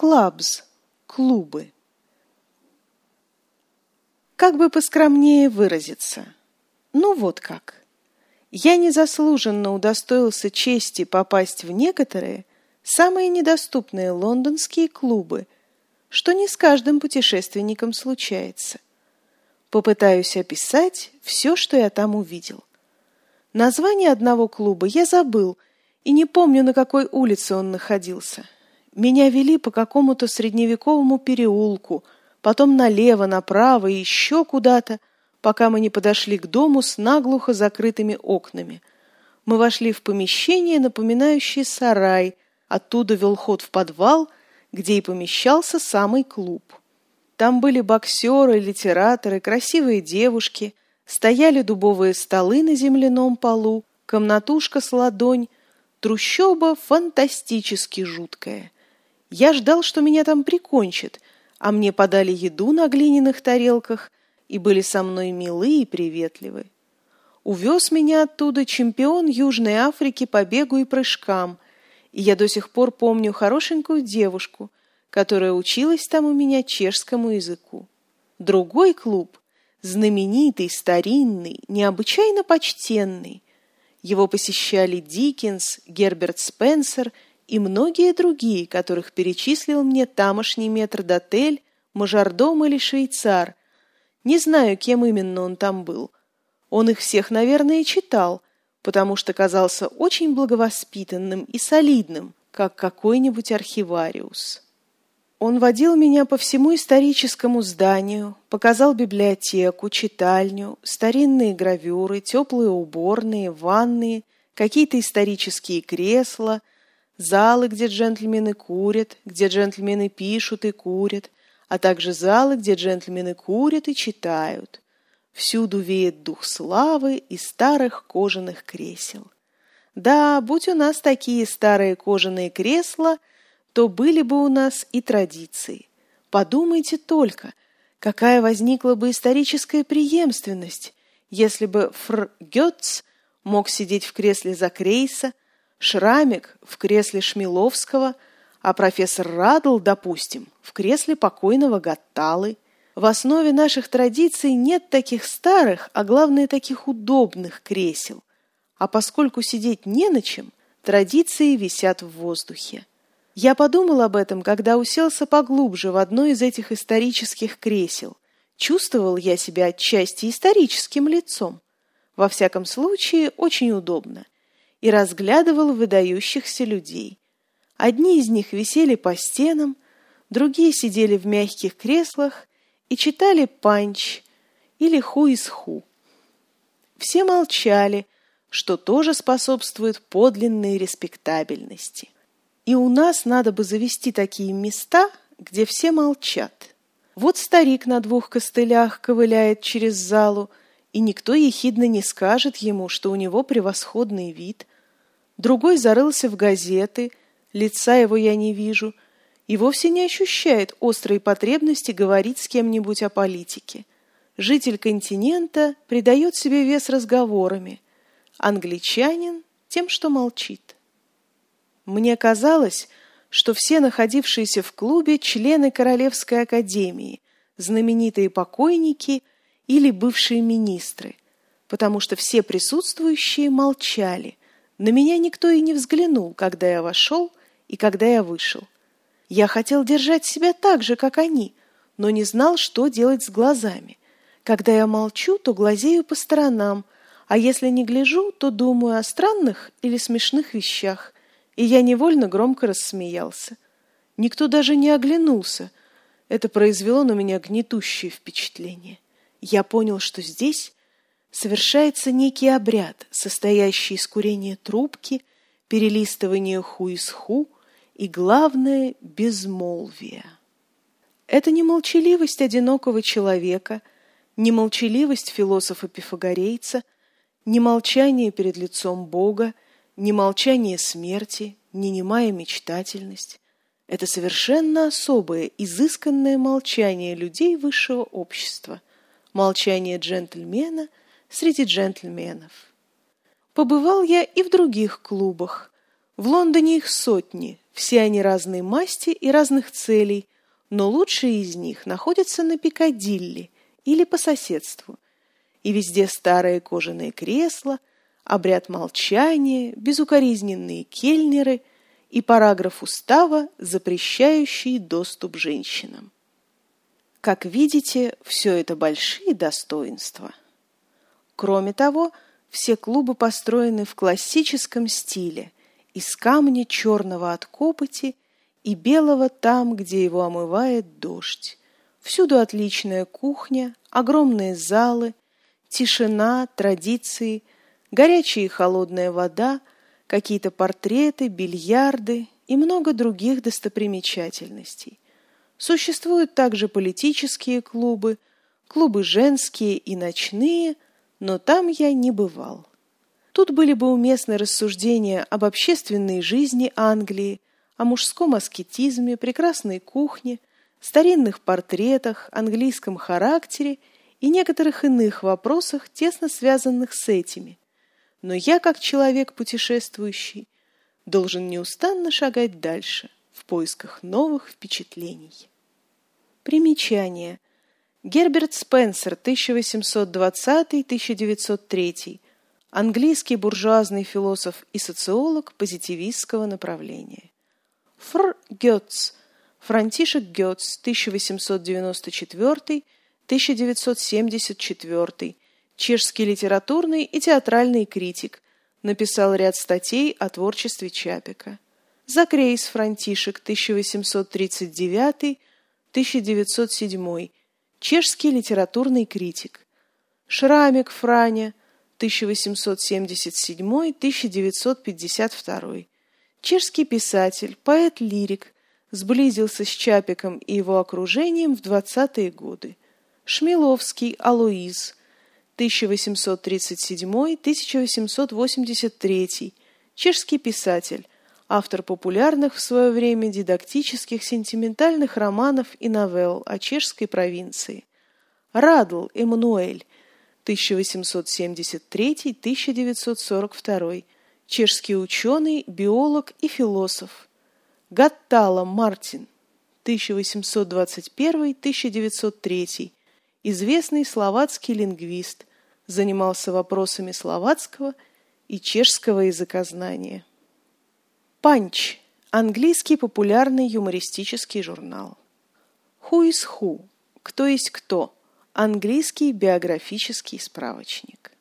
Клабс – клубы. Как бы поскромнее выразиться? Ну вот как. Я незаслуженно удостоился чести попасть в некоторые, самые недоступные лондонские клубы, что не с каждым путешественником случается. Попытаюсь описать все, что я там увидел. Название одного клуба я забыл и не помню, на какой улице он находился. Меня вели по какому-то средневековому переулку, потом налево, направо и еще куда-то, пока мы не подошли к дому с наглухо закрытыми окнами. Мы вошли в помещение, напоминающее сарай, оттуда вел ход в подвал, где и помещался самый клуб. Там были боксеры, литераторы, красивые девушки, стояли дубовые столы на земляном полу, комнатушка с ладонь, трущоба фантастически жуткая. Я ждал, что меня там прикончат, а мне подали еду на глиняных тарелках и были со мной милы и приветливы. Увез меня оттуда чемпион Южной Африки по бегу и прыжкам, и я до сих пор помню хорошенькую девушку, которая училась там у меня чешскому языку. Другой клуб, знаменитый, старинный, необычайно почтенный. Его посещали Диккенс, Герберт Спенсер и многие другие, которых перечислил мне тамошний метрдотель, мажордом или швейцар, не знаю, кем именно он там был. Он их всех, наверное, читал, потому что казался очень благовоспитанным и солидным, как какой-нибудь архивариус. Он водил меня по всему историческому зданию, показал библиотеку, читальню, старинные гравюры, теплые уборные, ванные, какие-то исторические кресла, залы, где джентльмены курят, где джентльмены пишут и курят, а также залы, где джентльмены курят и читают. Всюду веет дух славы и старых кожаных кресел. Да, будь у нас такие старые кожаные кресла, то были бы у нас и традиции. Подумайте только, какая возникла бы историческая преемственность, если бы Фр Гетц мог сидеть в кресле Закрейса, Шрамик в кресле Шмиловского – а профессор Радл, допустим, в кресле покойного Гатталы. В основе наших традиций нет таких старых, а главное таких удобных кресел. А поскольку сидеть не на чем, традиции висят в воздухе. Я подумал об этом, когда уселся поглубже в одно из этих исторических кресел. Чувствовал я себя отчасти историческим лицом. Во всяком случае, очень удобно. И разглядывал выдающихся людей. Одни из них висели по стенам, другие сидели в мягких креслах и читали панч или ху из ху. Все молчали, что тоже способствует подлинной респектабельности. И у нас надо бы завести такие места, где все молчат. Вот старик на двух костылях ковыляет через залу, и никто ехидно не скажет ему, что у него превосходный вид. Другой зарылся в газеты лица его я не вижу и вовсе не ощущает острой потребности говорить с кем-нибудь о политике. Житель континента придает себе вес разговорами, англичанин тем, что молчит. Мне казалось, что все находившиеся в клубе члены Королевской академии, знаменитые покойники или бывшие министры, потому что все присутствующие молчали. На меня никто и не взглянул, когда я вошел, и когда я вышел. Я хотел держать себя так же, как они, но не знал, что делать с глазами. Когда я молчу, то глазею по сторонам, а если не гляжу, то думаю о странных или смешных вещах, и я невольно громко рассмеялся. Никто даже не оглянулся. Это произвело на меня гнетущее впечатление. Я понял, что здесь совершается некий обряд, состоящий из курения трубки, перелистывания ху из ху, и, главное, безмолвие. Это не молчаливость одинокого человека, не молчаливость философа-пифагорейца, не молчание перед лицом Бога, не молчание смерти, не немая мечтательность. Это совершенно особое, изысканное молчание людей высшего общества, молчание джентльмена среди джентльменов. Побывал я и в других клубах. В Лондоне их сотни, Все они разной масти и разных целей, но лучшие из них находятся на Пикадилли или по соседству. И везде старые кожаные кресла, обряд молчания, безукоризненные кельнеры и параграф устава, запрещающий доступ женщинам. Как видите, все это большие достоинства. Кроме того, все клубы построены в классическом стиле, из камня черного от копоти и белого там, где его омывает дождь. Всюду отличная кухня, огромные залы, тишина, традиции, горячая и холодная вода, какие-то портреты, бильярды и много других достопримечательностей. Существуют также политические клубы, клубы женские и ночные, но там я не бывал. Тут были бы уместны рассуждения об общественной жизни Англии, о мужском аскетизме, прекрасной кухне, старинных портретах, английском характере и некоторых иных вопросах, тесно связанных с этими. Но я, как человек путешествующий, должен неустанно шагать дальше в поисках новых впечатлений. Примечание. Герберт Спенсер, 1820-1903. Английский буржуазный философ и социолог позитивистского направления. Фр. Гетц. Франтишек Гетц, 1894-1974. Чешский литературный и театральный критик. Написал ряд статей о творчестве Чапика. Закрейс Франтишек, 1839 1907, чешский литературный критик. Шрамик Франя, 1877-1952, чешский писатель, поэт-лирик, сблизился с Чапиком и его окружением в 20-е годы. Шмиловский Алоиз, 1837-1883, чешский писатель, автор популярных в свое время дидактических сентиментальных романов и новелл о чешской провинции. Радл Эммануэль, 1873-1942, чешский ученый, биолог и философ. Гаттала Мартин, 1821-1903, известный словацкий лингвист, занимался вопросами словацкого и чешского языкознания. Панч – английский популярный юмористический журнал. Who is Who – Кто есть кто – английский биографический справочник.